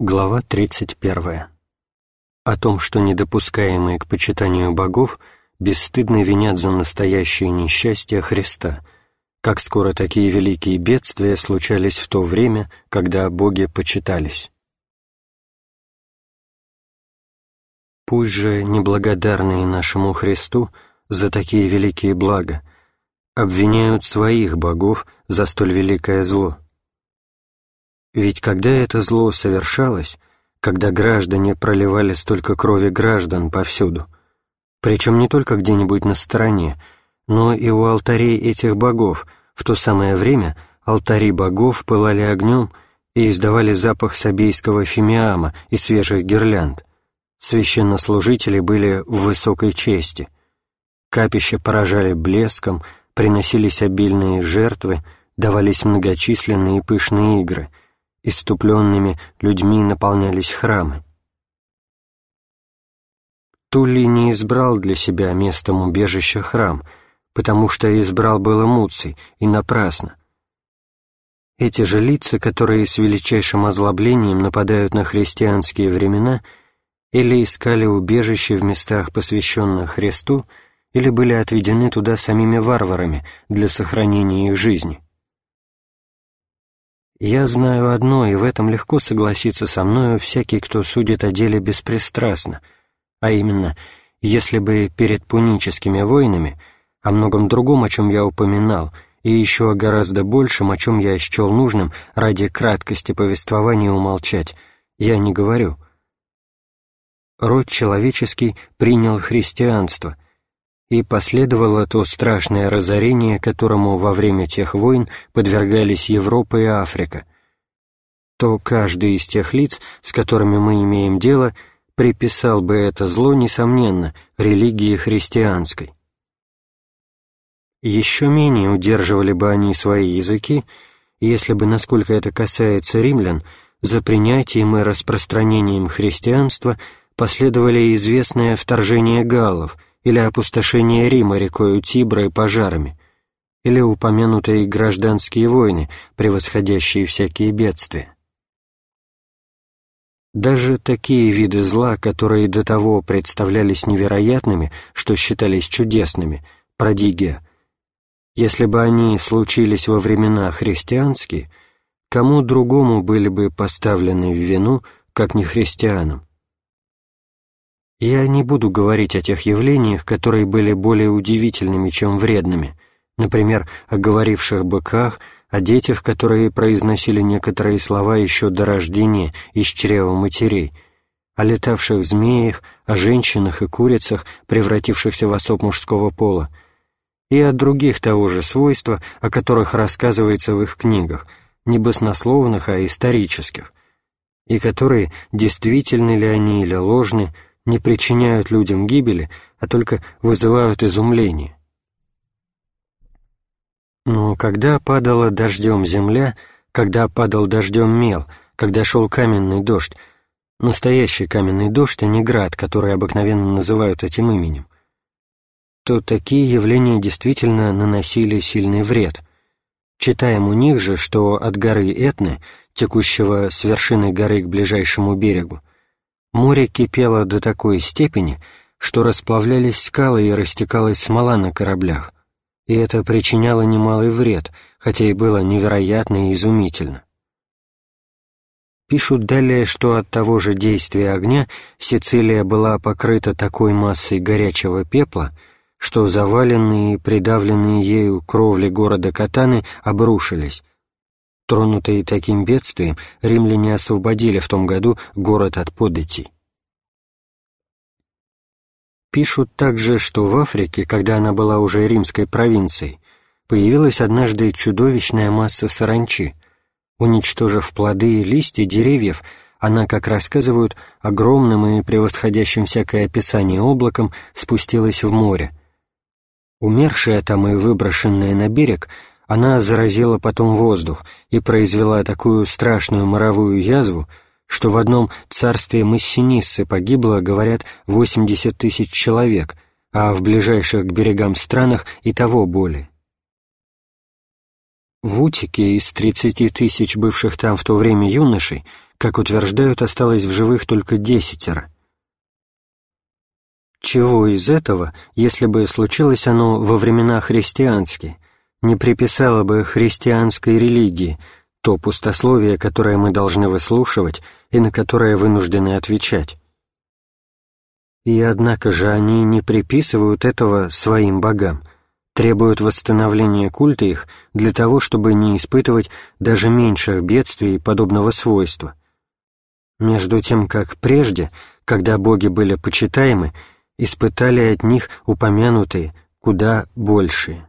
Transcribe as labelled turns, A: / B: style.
A: Глава 31. О том, что недопускаемые к почитанию богов бесстыдно винят за настоящее несчастье Христа, как скоро такие великие бедствия случались в то время, когда боги почитались. Пусть же неблагодарные нашему Христу за такие великие блага обвиняют своих богов за столь великое зло – ведь когда это зло совершалось, когда граждане проливали столько крови граждан повсюду, причем не только где-нибудь на стороне, но и у алтарей этих богов, в то самое время алтари богов пылали огнем и издавали запах сабейского фимиама и свежих гирлянд. Священнослужители были в высокой чести. Капища поражали блеском, приносились обильные жертвы, давались многочисленные и пышные игры — иступленными людьми наполнялись храмы. Тулли не избрал для себя местом убежища храм, потому что избрал было Муций, и напрасно. Эти же лица, которые с величайшим озлоблением нападают на христианские времена, или искали убежище в местах, посвященных Христу, или были отведены туда самими варварами для сохранения их жизни. Я знаю одно, и в этом легко согласиться со мною всякий, кто судит о деле беспристрастно, а именно, если бы перед пуническими войнами, о многом другом, о чем я упоминал, и еще о гораздо большем, о чем я счел нужным ради краткости повествования умолчать, я не говорю. Род человеческий принял христианство — и последовало то страшное разорение, которому во время тех войн подвергались Европа и Африка, то каждый из тех лиц, с которыми мы имеем дело, приписал бы это зло, несомненно, религии христианской. Еще менее удерживали бы они свои языки, если бы, насколько это касается римлян, за принятием и распространением христианства последовали известное вторжение галлов – или опустошение Рима рекою Тибра и пожарами, или упомянутые гражданские войны, превосходящие всякие бедствия. Даже такие виды зла, которые до того представлялись невероятными, что считались чудесными, продигия, если бы они случились во времена христианские, кому другому были бы поставлены в вину, как не христианам? Я не буду говорить о тех явлениях, которые были более удивительными, чем вредными, например, о говоривших быках, о детях, которые произносили некоторые слова еще до рождения из чрева матерей, о летавших змеях, о женщинах и курицах, превратившихся в особ мужского пола, и о других того же свойства, о которых рассказывается в их книгах, не баснословных, а исторических, и которые, действительны ли они или ложны, не причиняют людям гибели, а только вызывают изумление. Но когда падала дождем земля, когда падал дождем мел, когда шел каменный дождь, настоящий каменный дождь, а не град, который обыкновенно называют этим именем, то такие явления действительно наносили сильный вред. Читаем у них же, что от горы Этны, текущего с вершины горы к ближайшему берегу, Море кипело до такой степени, что расплавлялись скалы и растекалась смола на кораблях, и это причиняло немалый вред, хотя и было невероятно и изумительно. Пишут далее, что от того же действия огня Сицилия была покрыта такой массой горячего пепла, что заваленные и придавленные ею кровли города Катаны обрушились, Тронутые таким бедствием, римляне освободили в том году город от податей. Пишут также, что в Африке, когда она была уже римской провинцией, появилась однажды чудовищная масса саранчи. Уничтожив плоды и листья деревьев, она, как рассказывают, огромным и превосходящим всякое описание облаком спустилась в море. Умершая там и выброшенная на берег — она заразила потом воздух и произвела такую страшную моровую язву, что в одном царстве Массиниссы погибло, говорят, 80 тысяч человек, а в ближайших к берегам странах и того более. В Утике из 30 тысяч бывших там в то время юношей, как утверждают, осталось в живых только десятеро. Чего из этого, если бы случилось оно во времена христианские, не приписало бы христианской религии то пустословие, которое мы должны выслушивать и на которое вынуждены отвечать? И однако же они не приписывают этого своим богам, требуют восстановления культа их для того, чтобы не испытывать даже меньших бедствий подобного свойства. Между тем, как прежде, когда боги были почитаемы, испытали от них упомянутые куда большие.